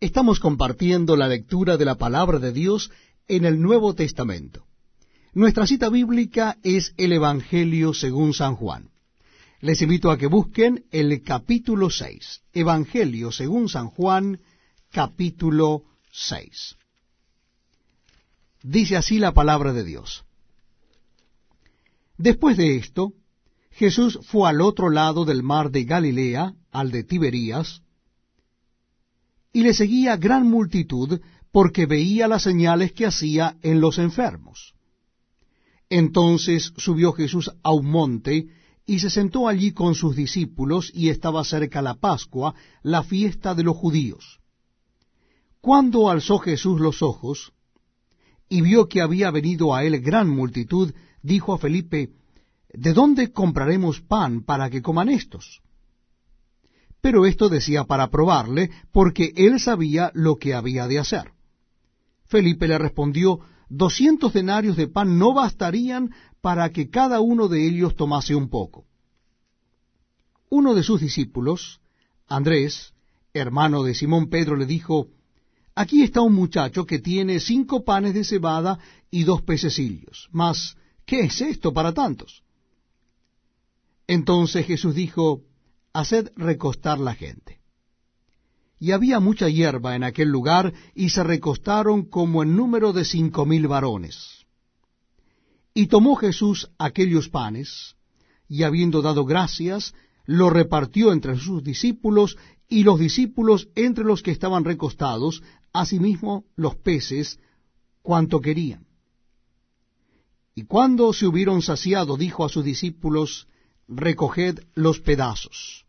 Estamos compartiendo la lectura de la palabra de Dios en el Nuevo Testamento. Nuestra cita bíblica es el Evangelio según San Juan. Les invito a que busquen el capítulo 6. Evangelio según San Juan, capítulo 6. Dice así la palabra de Dios. Después de esto, Jesús fue al otro lado del mar de Galilea, al de Tiberías, y le seguía gran multitud porque veía las señales que hacía en los enfermos. Entonces subió Jesús a un monte y se sentó allí con sus discípulos y estaba cerca la Pascua, la fiesta de los judíos. Cuando alzó Jesús los ojos y vio que había venido a él gran multitud, dijo a Felipe, ¿De dónde compraremos pan para que coman estos? Pero esto decía para probarle, porque él sabía lo que había de hacer. Felipe le respondió, doscientos denarios de pan no bastarían para que cada uno de ellos tomase un poco. Uno de sus discípulos, Andrés, hermano de Simón Pedro, le dijo, Aquí está un muchacho que tiene cinco panes de cebada y dos pececillos. Mas, ¿qué es esto para tantos? Entonces Jesús dijo, Haced recostar la gente. Y había mucha hierba en aquel lugar, y se recostaron como en número de cinco mil varones. Y tomó Jesús aquellos panes, y habiendo dado gracias, lo repartió entre sus discípulos, y los discípulos entre los que estaban recostados, asimismo los peces, cuanto querían. Y cuando se hubieron saciado, dijo a sus discípulos, recoged los pedazos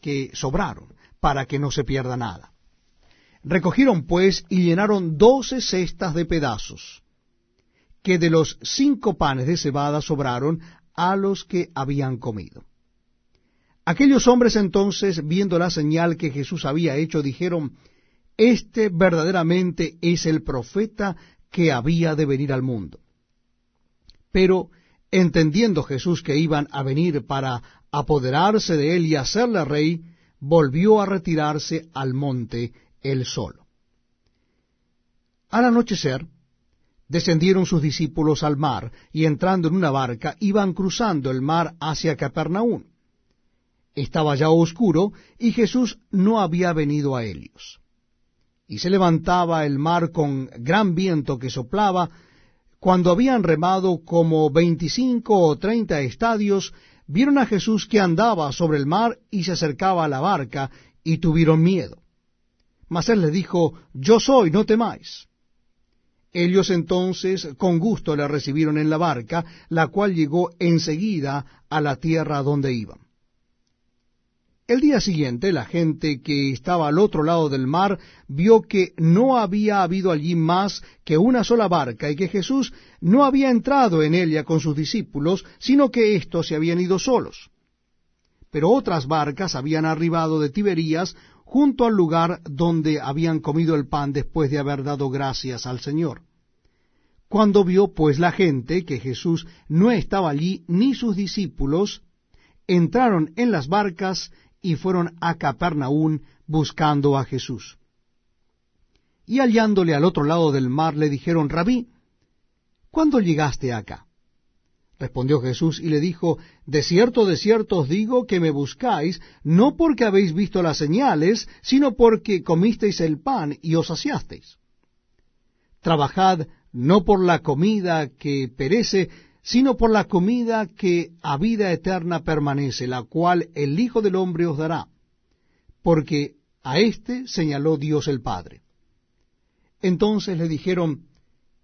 que sobraron, para que no se pierda nada. Recogieron pues y llenaron doce cestas de pedazos, que de los cinco panes de cebada sobraron a los que habían comido. Aquellos hombres entonces, viendo la señal que Jesús había hecho, dijeron, Este verdaderamente es el profeta que había de venir al mundo. Pero entendiendo Jesús que iban a venir para apoderarse de él y hacerle rey, volvió a retirarse al monte él solo. Al anochecer, descendieron sus discípulos al mar, y entrando en una barca, iban cruzando el mar hacia Capernaum. Estaba ya oscuro, y Jesús no había venido a ellos. Y se levantaba el mar con gran viento que soplaba, cuando habían remado como veinticinco o treinta estadios, vieron a Jesús que andaba sobre el mar y se acercaba a la barca, y tuvieron miedo. Mas él les dijo, Yo soy, no temáis. Ellos entonces con gusto le recibieron en la barca, la cual llegó enseguida a la tierra donde iban. El día siguiente la gente que estaba al otro lado del mar vio que no había habido allí más que una sola barca y que Jesús no había entrado en ella con sus discípulos, sino que éstos se habían ido solos. Pero otras barcas habían arribado de Tiberías junto al lugar donde habían comido el pan después de haber dado gracias al Señor. Cuando vio pues la gente que Jesús no estaba allí ni sus discípulos, entraron en las barcas y fueron a Capernaum buscando a Jesús. Y hallándole al otro lado del mar le dijeron, Rabí, ¿cuándo llegaste acá? Respondió Jesús y le dijo, De cierto, de cierto os digo que me buscáis, no porque habéis visto las señales, sino porque comisteis el pan y os saciasteis. Trabajad no por la comida que perece, sino por la comida que a vida eterna permanece, la cual el Hijo del Hombre os dará, porque a éste señaló Dios el Padre. Entonces le dijeron,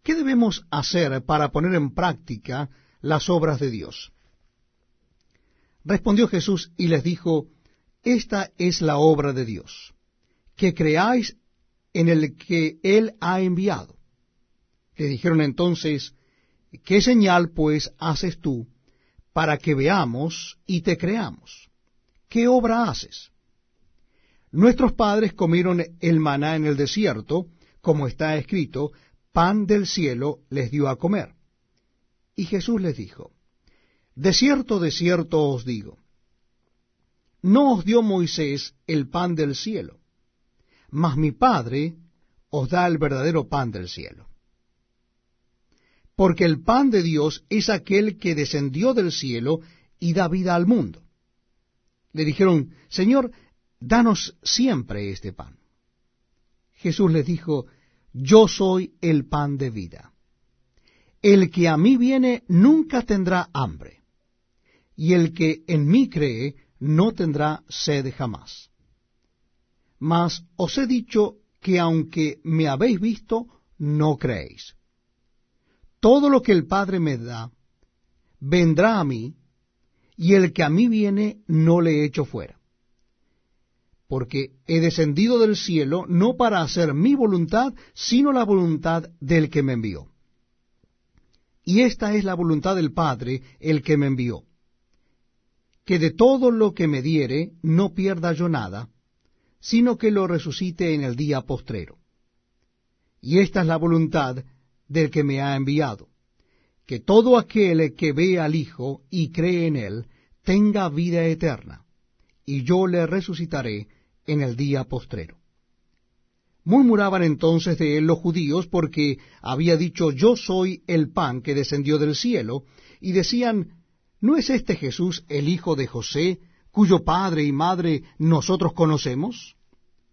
¿qué debemos hacer para poner en práctica las obras de Dios? Respondió Jesús y les dijo, Esta es la obra de Dios, que creáis en el que Él ha enviado. Le dijeron entonces, ¿Qué señal pues haces tú para que veamos y te creamos? ¿Qué obra haces? Nuestros padres comieron el maná en el desierto, como está escrito, pan del cielo les dio a comer. Y Jesús les dijo, De cierto, de cierto os digo, no os dio Moisés el pan del cielo, mas mi Padre os da el verdadero pan del cielo. Porque el pan de Dios es aquel que descendió del cielo y da vida al mundo. Le dijeron, Señor, danos siempre este pan. Jesús les dijo, Yo soy el pan de vida. El que a mí viene nunca tendrá hambre, y el que en mí cree no tendrá sed jamás. Mas os he dicho que aunque me habéis visto, no creéis. Todo lo que el Padre me da, vendrá a mí, y el que a mí viene, no le echo fuera. Porque he descendido del cielo no para hacer mi voluntad, sino la voluntad del que me envió. Y esta es la voluntad del Padre, el que me envió. Que de todo lo que me diere, no pierda yo nada, sino que lo resucite en el día postrero. Y esta es la voluntad del que me ha enviado, que todo aquel que ve al Hijo y cree en él, tenga vida eterna, y yo le resucitaré en el día postrero. Murmuraban entonces de él los judíos porque había dicho yo soy el pan que descendió del cielo, y decían, ¿no es este Jesús el hijo de José, cuyo padre y madre nosotros conocemos?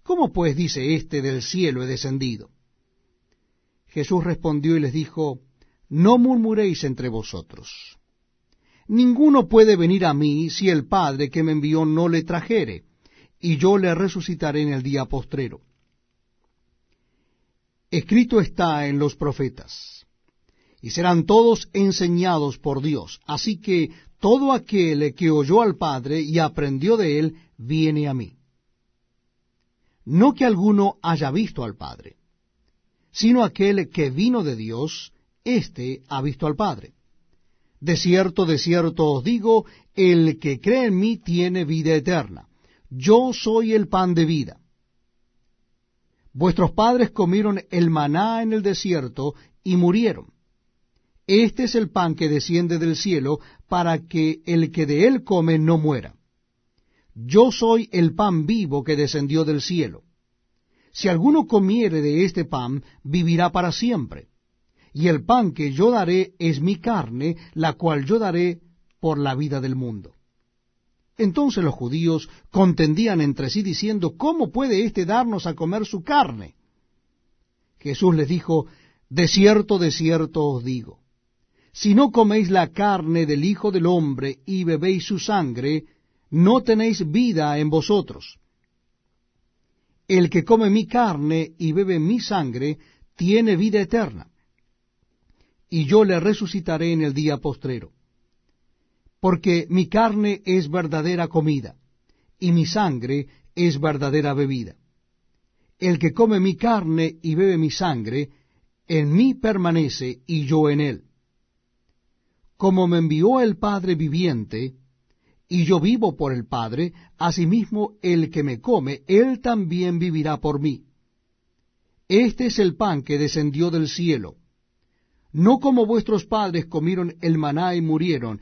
¿Cómo pues dice éste del cielo he descendido? Jesús respondió y les dijo, No murmuréis entre vosotros. Ninguno puede venir a mí si el Padre que me envió no le trajere, y yo le resucitaré en el día postrero. Escrito está en los profetas, y serán todos enseñados por Dios. Así que todo aquel que oyó al Padre y aprendió de él, viene a mí. No que alguno haya visto al Padre, sino aquel que vino de Dios, éste ha visto al Padre. De cierto, de cierto os digo, el que cree en mí tiene vida eterna. Yo soy el pan de vida. Vuestros padres comieron el maná en el desierto y murieron. Este es el pan que desciende del cielo para que el que de él come no muera. Yo soy el pan vivo que descendió del cielo. Si alguno comiere de este pan, vivirá para siempre. Y el pan que yo daré es mi carne, la cual yo daré por la vida del mundo. Entonces los judíos contendían entre sí diciendo, ¿cómo puede éste darnos a comer su carne? Jesús les dijo, De cierto, de cierto os digo, si no coméis la carne del Hijo del Hombre y bebéis su sangre, no tenéis vida en vosotros. El que come mi carne y bebe mi sangre, tiene vida eterna, y yo le resucitaré en el día postrero. Porque mi carne es verdadera comida, y mi sangre es verdadera bebida. El que come mi carne y bebe mi sangre, en mí permanece y yo en él como me envió el Padre viviente, y yo vivo por el Padre, asimismo el que me come, él también vivirá por mí. Este es el pan que descendió del cielo. No como vuestros padres comieron el maná y murieron,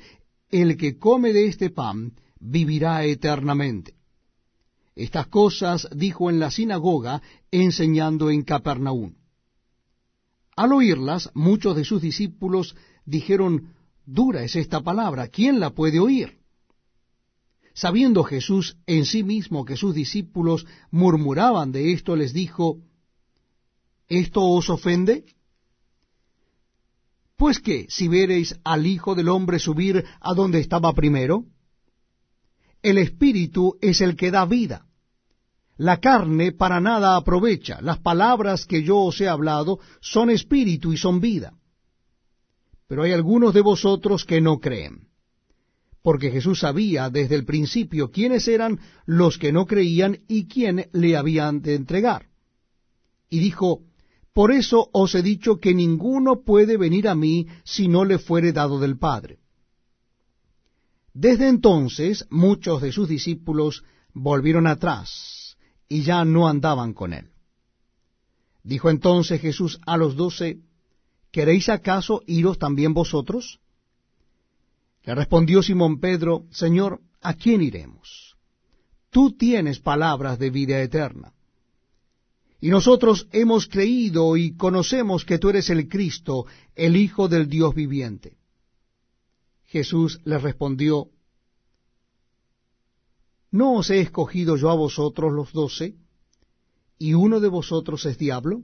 el que come de este pan vivirá eternamente. Estas cosas dijo en la sinagoga, enseñando en Capernaum. Al oírlas, muchos de sus discípulos dijeron, Dura es esta palabra, ¿quién la puede oír? Sabiendo Jesús en sí mismo que sus discípulos murmuraban de esto, les dijo, ¿esto os ofende? Pues qué, si veréis al Hijo del Hombre subir a donde estaba primero, el Espíritu es el que da vida. La carne para nada aprovecha. Las palabras que yo os he hablado son espíritu y son vida pero hay algunos de vosotros que no creen. Porque Jesús sabía desde el principio quiénes eran los que no creían y quién le habían de entregar. Y dijo, Por eso os he dicho que ninguno puede venir a mí si no le fuere dado del Padre. Desde entonces muchos de sus discípulos volvieron atrás y ya no andaban con él. Dijo entonces Jesús a los doce, ¿queréis acaso iros también vosotros? Le respondió Simón Pedro, Señor, ¿a quién iremos? Tú tienes palabras de vida eterna. Y nosotros hemos creído y conocemos que tú eres el Cristo, el Hijo del Dios viviente. Jesús les respondió, ¿No os he escogido yo a vosotros los doce? ¿Y uno de vosotros es diablo?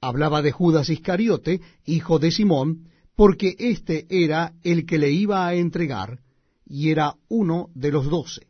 Hablaba de Judas Iscariote, hijo de Simón, porque éste era el que le iba a entregar, y era uno de los doce.